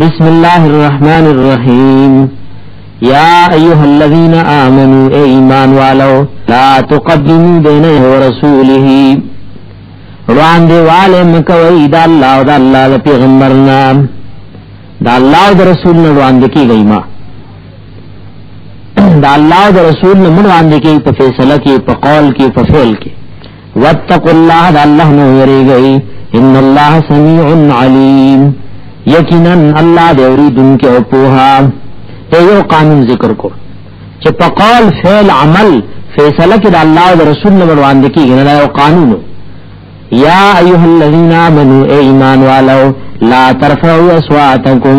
بسم الله الرحمن الرحیم یا ایها الذین آمنو ای ایمان والو لا تقدمو بین رسوله روان دی والے مکوئی دا اللہ و دا اللہ دا پیغمبرنا دا اللہ و دا رسول نا روان دی کی گئی ما دا اللہ و دا رسول نا من روان دی کی پا فیصلہ کی پا قول کی پا فیل کی واتقوا الله د الله نو یریږي ان الله سميع عليم یقینا الله د اوریدونکو او پوها ته یو قانون ذکر کو چې په قول فعل عمل فیصله کې د الله او رسول نو وړاندې کیږي نه یو قانون یا ایها الذین آمنو ایمان والو لا ترفعوا اصواتکم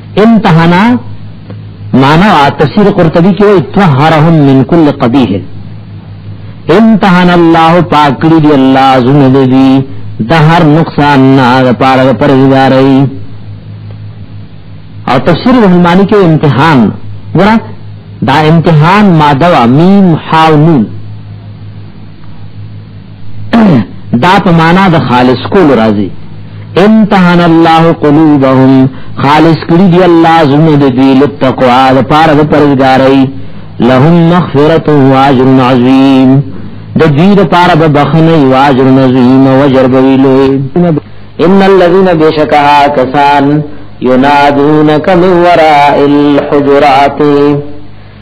انتهنا معنی تفسیر قرطبی کې وایي طهرهم من كل قبیح انتهن الله پاکړي دی الله زنه دی د هر نقصان نه لپاره پرېږداري او تفسیر رحمانی کې امتحان ګره دا امتحان ماده میم حاو نون دا په معنا د خالص کول راځي امتحان الله قلوبهم خالص کړی دی الله زموږ د دې لتقوا لپاره د پرګارای لهم مغفرت و اجر عظیم د دې لپاره به بخنه او اجر عظیم او اجر ویلوي ان الذين بشکها کسان ينادونك من وراء الحجرات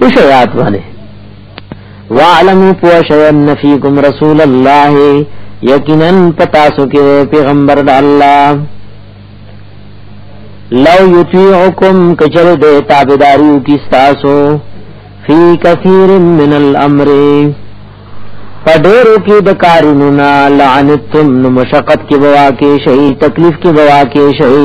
پوښه یاد باندې وعلموا پوشیم نفیکم رسول الله یقینا پتاسو کې پیغمبر د الله لو یطیعکم کچر دے تابداریو کی ستاسو فی کثیر من الامر پډیرو کې د کارونو نا لعنتم نو مشقت کې بوا کې شي تکلیف کې بوا کې شي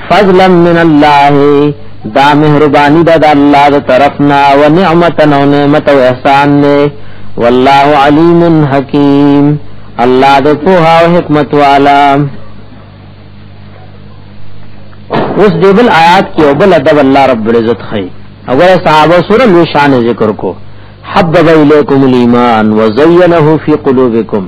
فضلا من الله دا مهربانی دا, دا الله دا طرفنا و نعمتا و نعمت و احسان نے والله علیم حکیم الله دا پوها و حکمت والا اس دیبل آیات کی او بل ادب اللہ رب العزت خی اگر صحابہ سورہ لو شان ذکر کو حبب الیکم الیمان وزینه فی قلوبکم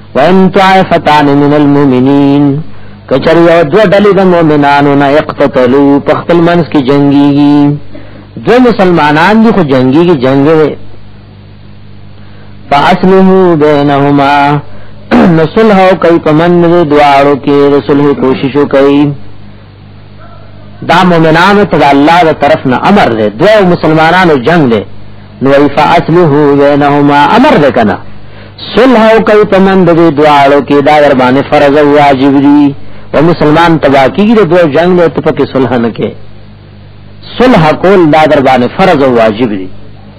وان طائفتان من المؤمنین کچر یو دو ډلې د مؤمنانو نه اقتتلو په خپل منځ کې جنگيږي دو مسلمانان دي خو جنگيږي جنگ وي فاصله بینهما نصلح کوي په منځ دواړو کې رسول کوشش کوي دا مومنانو ته الله د طرف نه امر دی دوه مسلمانانو جنگ دی نو ای فاصله بینهما امر دی کنه صلح او کوي پمن د دې دواړو کې دا ور باندې فرض او واجب دی او مسلمان تبا کیږي د دوه جنگ له تفقه صلح نه کې صلح کول دا در باندې فرض او واجب دی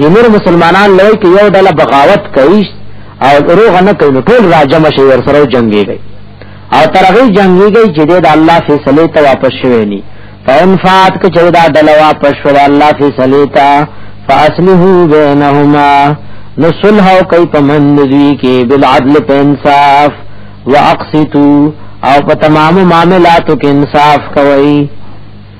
د نور مسلمانان لوي کې یو ډله بغاوت کوي او روغ نه کوي ټول راجم شي ور سره جنگيږي او ترغه جنگيږي چې د الله فیصله ته واپس شوي ني فإن فات که چې دا ډله واپس شوي الله فیصله ته فاصله بينهما نو صلح او کوي په من دوی کې بالعدل په انصاف واقسطو او په تمام معاملاتو کې انصاف کوي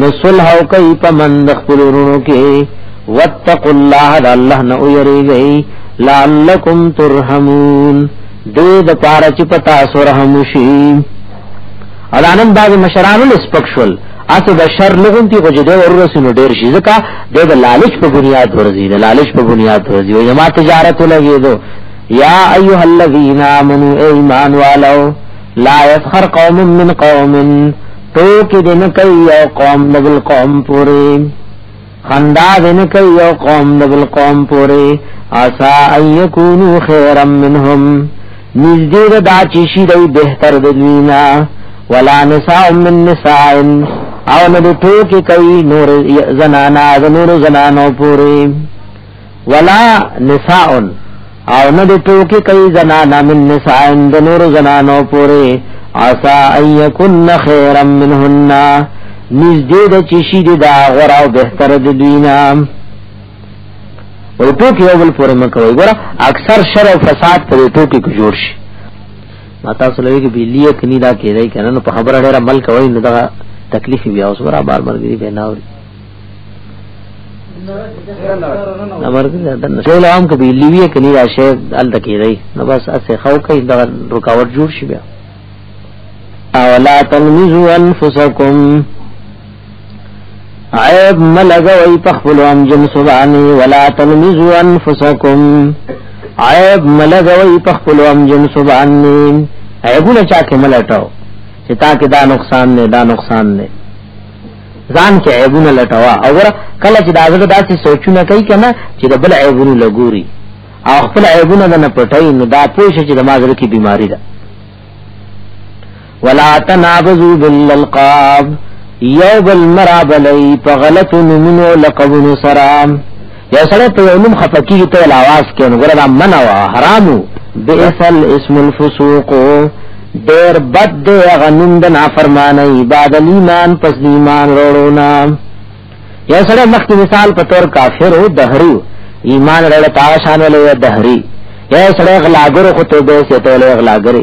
نو صلح او کوي په من د خپل ورونو کې واتقوا الله د الله نه ويریږي لعلکم ترحمون دې د پاره چې پتا سو رحم شي اذانم بعض مشرانو لسپک شول اته بشر لغون تی کو جده ور رسول ډیر شي ځکه د لالچ په بنیاد ورزي د لالچ په بنیاد ورزي او جما تجارت لګي دو یا ایها الذین آمنو ایمان والو لا یسخر قوم من قوم ټوکی دې نه کوي یو قوم د بل قوم پورې خندا دې نه کوي یو قوم د بل قوم پورې اسا ايكونو خيرا منهم نږدې دا چې شي دی بهتر د دوینا ولا نساء من نساء او نه ټوکی کوي نور زنانا د نور زنانو پورې ولا نساء او نه د ټوکی کوي زنانا من نساء د نور زنانو پوری عسا ان یکن خیرا منهن نږدې د چشي د دا غورا او بهتر د دوینا او ټوکی یو بل پوری مکوي ګوره اکثر شر او فساد پر ټوکی کې جوړ شي ماته سلوي کې بلیه کني دا کېدای کنه نو په خبره ډېر عمل کوي نو دا تکلیف بیا اوس ورا بار مرګري به نه اوري امر دې دا نه ټول عام کبي لیوی کني راشه ال دکی دی نو بس اسه خو کوي دا رکاوټ جوړ شي بیا اولا تلمزو انفسکم عیب ملګوي پخپل ام جن سبحانه ولا تلمزو انفسکم عیب ملګوي پخپل ام جن سبحانه عیبونه چا کې ملټاو چې تا کې دا نقصان نه دا نقصان نه ځان کې عیبونه لټوا او ور کله چې دا زړه داسې سوچونه کوي کنه چې د بل عیبونه لګوري او خپل عیبونه نه پټای نو دا پوه شي چې د ما زړه کې بیماری ده ولا تنابذوا باللقاب یو بل مرابلی په غلط نمونو لقبونو سره یو سره په یو نوم خپکیږي ته لاواز کې نو ګره منع وا حرامو بیسل اسم الفسوق دیر بد دی غنوم د نافرمانی بعد ایمان پس ایمان ورونا یو سره مخکې مثال په تور کافر او دهری ایمان لرل تا شان ولې دهری یو سره غلاګر خو ته به سي ته غلاګر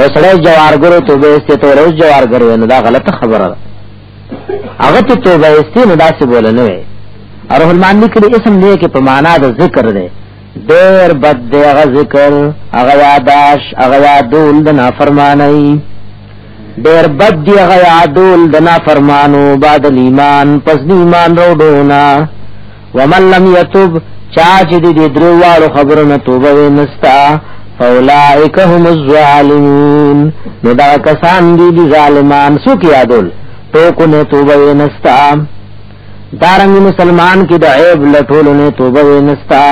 یو سره جوارګر ته به سي ته روز جوارګر نه دا غلطه خبره ده هغه ته توبه استې نه داسې بول نه وي اره المانی کې اسم نه کې په معنا د ذکر دی ډېر بد دی هغه ذکر هغه یاداش هغه یادول د نافرمانی ډېر بد دی هغه یادول د نافرمانو بعد ایمان پس ایمان وروډونه ومن لم يتوب چا چې دې درو واړو خبرو نه توبه ونستا فاولائک هم الظالمون نو دا کسان دي دي ظالمان سو کې یادول ټوکو نه توبه ونستا دارنګ مسلمان کې د عیب لټول نه توبه ونستا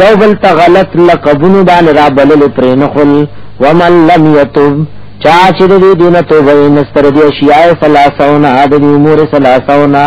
یو بل ته غلط لقبون باندې را بلل پرې نه خل ومن لم يتوب چا چې دې دینه توبه ونستر دي شیاء فلاسونا د امور فلاسونا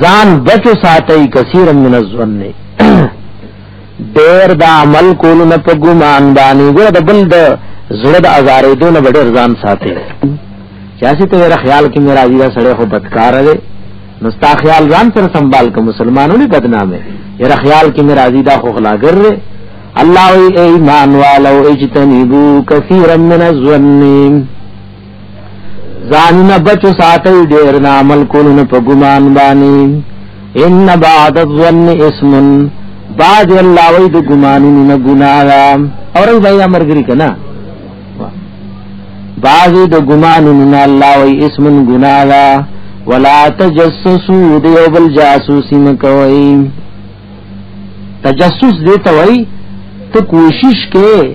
ځان بچو ساتي کثیر من الظن ډیر دا عمل کولو نه په ګمان باندې ګره د بل د زړه د ازارې دونه ډیر ځان ساتي چاسي ته ور خیال کې میرا ویرا سړی خو بدکار دی نو ستا خیال ځان سره سنبال ک مسلمانو نه بدنامه یره خیال کې میرا زی دا خو خلاګر دی الله ای ایمان والو اجتنبو کثیرا من الظنین ځانونه بچو ساتي ډیر نه عمل کولو نه په ګمان باندې ان بعد الظن اسم بعد الله وی د ګمانونو نه ګناغا اور بھائی امرګری کنا بعد د ګمانونو نه الله وی اسم ګناغا ولا تجسسوا دیو بل جاسوسی مکوئی تجسس دیتا وی ته کوشش کې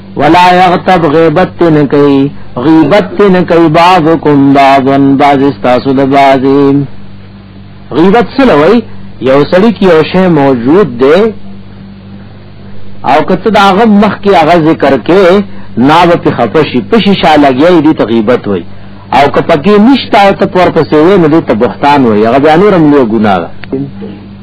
ولا یغتب غیبت نه کوي غیبت نه کوي بعضکم بعضن بعض استاسو د بعضی غیبت سلوي یو سړی کې یو شی موجود دی او کته دا غ مخ کې هغه ذکر کې نا و په خپشي پشي شا لګي دي تغیبت وي او که پکې نشتا ته پر پسې وي نو ته بهتان وي هغه بیا نور هم لوی ګناه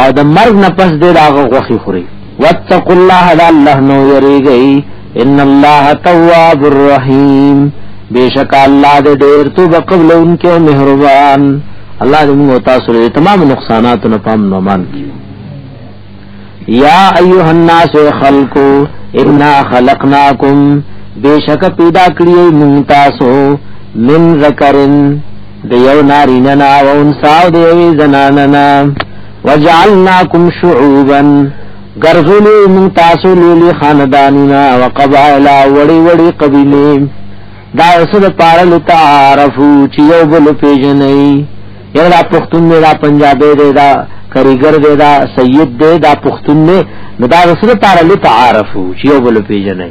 او د مرګ نه پس دې داغه غوخي خوري واتقوا الله لا الله نو یریږي ان الله تواب الرحیم بیشک الله دې ډېر تو بقبل انکه مهربان الله دې موږ تاسو له تمام نقصاناتو نه پام نو مان کی یا ایها الناس خلقو انا خلقناکم بیشک پیدا کړی مونږ تاسو من ذکرن د یو نارینه نه او انسا او د یوې زنانه نه وجعلناکم شعوبا ګرځولې مون تاسو لولي خاندانونه او قبایل وړي وړي قبیلې دا اوسه د پاره لتعارفو چې یو بل پیژنې یو دا پښتون دی دا پنجابی دی دا کریګر دی دا سید دی دا پښتون دی دا اوسه د پاره لتعارفو چې یو بل پیژنې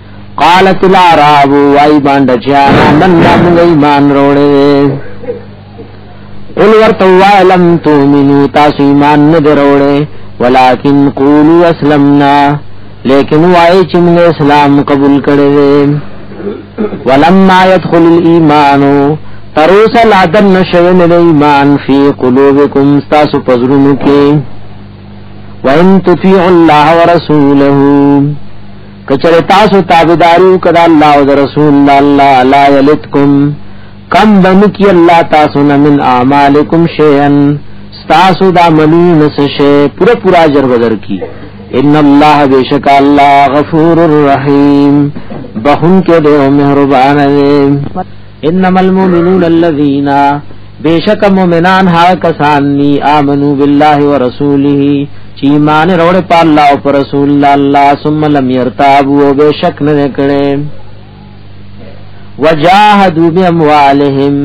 قالت العرب وای باندې چا من موږ ایمان وروړې قل ورته وای لم تؤمنو تاسو ایمان نه وروړې ولکن قولوا اسلمنا لیکن وای چې موږ اسلام قبول کړې ولما يدخل الايمان تروس لا دن نشوه من ایمان فی قلوبکم ستاسو پزرونو کې وَإِن تُطِيعُوا اللَّهَ وَرَسُولَهُ کچره تاسو تابعدارو کدا الله او رسول الله لا یلتکم کم بنکی الله تاسو نه من اعمالکم شیئا تاسو دا منی نس شی پورا پورا اجر بدر کی ان الله بیشک الله غفور الرحیم بخون کې دې مهربان دې انما المؤمنون الذين بیشک مومنان ها کسان نی آمنو بالله ورسوله چی ایمان روڑ پا اللہ و پا رسول اللہ اللہ ثم لم یرتابو و بیشک ننکڑے وجاہدو بی اموالهم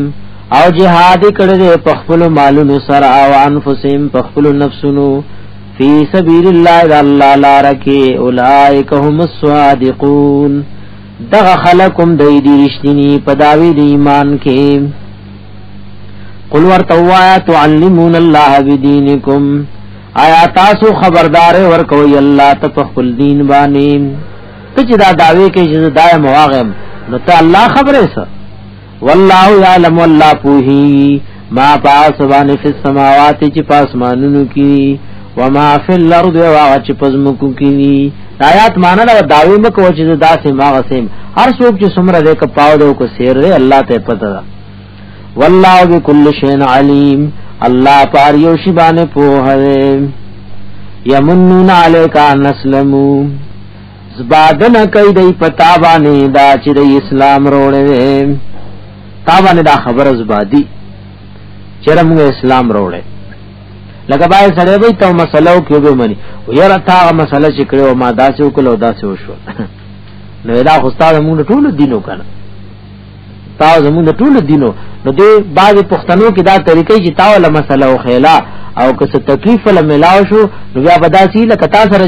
او جهاد کړه دې په خپل مالونو سره او انفسهم په خپل نفسونو فی سبیل الله الله لارکه اولائک هم الصادقون دغه خلقم د دې رښتینی په داوی د ایمان کې قل ورتوا تعلمون الله بدینکم آیا تاسو خبردار ورکوي الله ته په خپل دین باندې ته چې دا داوی کې چې دا مواغم نو ته الله خبره سره والله يعلم والله پوهي ما پاس باندې په سماوات چې پاس مانونو کې وما في الارض واغ چې پزمکو کې دي آیات معنا دا داوی مکو چې دا سه ما غسیم هر څوک چې سمره دې کپاو دې کو سیر دې الله ته پته ده والله بكل شيء عليم الله پار یو شی باندې پوهه یمنون علیکا نسلمو زبادن کوي د پتا باندې دا چې د اسلام روړې تا باندې دا خبره زبادي چې موږ اسلام روړې لکه بای سره وي ته مسلو کې به مني یاره تا مسله چې کړو ما داسې وکړو داسې وشو نو دا خو ستاسو موږ ټول دینو کنه تاسو زموږ ټول دینو نو دې بعض پښتنو کې دا طریقې چې تاو له مسله او خیلا او که څه تکلیف له ملاو شو نو بیا بداسي لکه تاسو سره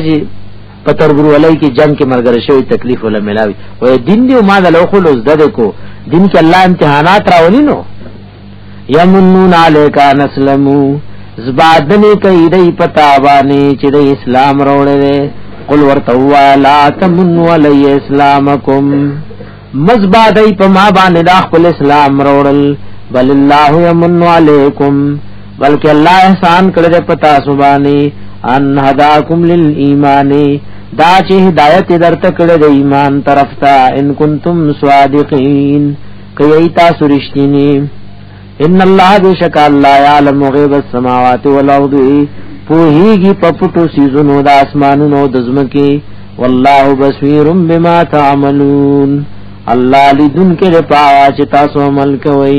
په تربرولای کې جنگ کې مرګره شوی تکلیف ولا ملاوي او دین دی ما د لوخو لوز د کو دین کې الله امتحانات راولي نو یمنون علیک نسلمو زبادنی کوي دای پتا باندې چې د اسلام وروړې قل ورتوا لا تمنوا علی اسلامکم مزبا دای په ما باندې دا خپل اسلام وروړل بل الله یمن علیکم بلکې الله احسان کړی د پتا سبانی ان هداکم للایمان دا چې هدایت درته کړی د ایمان طرف ته ان کنتم صادقین کای تاسو رښتینی ان الله بشک الله يعلم غيب السماوات والارض پوهیږي په پټو سيزونو د اسمانونو د زمکي والله بصير بما تعملون الله لذن کې په چې تاسو عمل کوئ